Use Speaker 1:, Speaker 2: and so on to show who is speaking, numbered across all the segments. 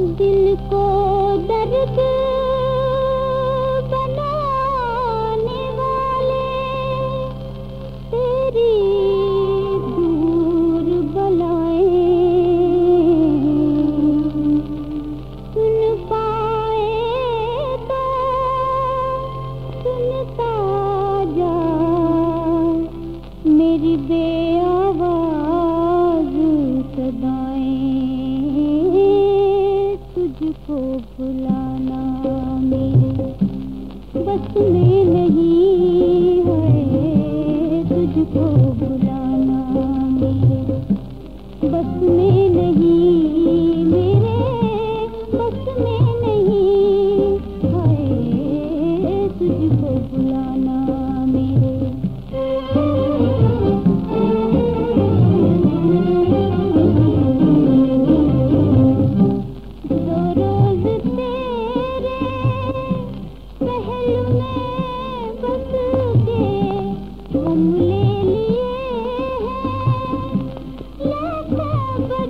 Speaker 1: दिल को दर्द बनाने वाले, तेरी दूर बलाए सुन पाए तो सुनता जा मेरी बे मुझको बुलाना मेरे बस में नहीं है। तुझको बुलाना मेरे बस में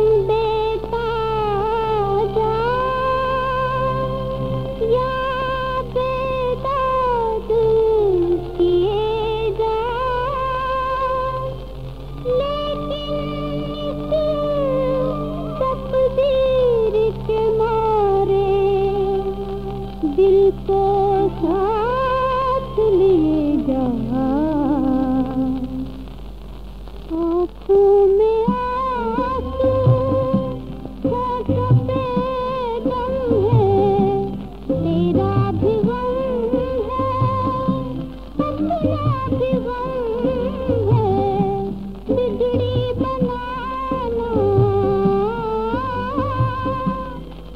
Speaker 1: baby.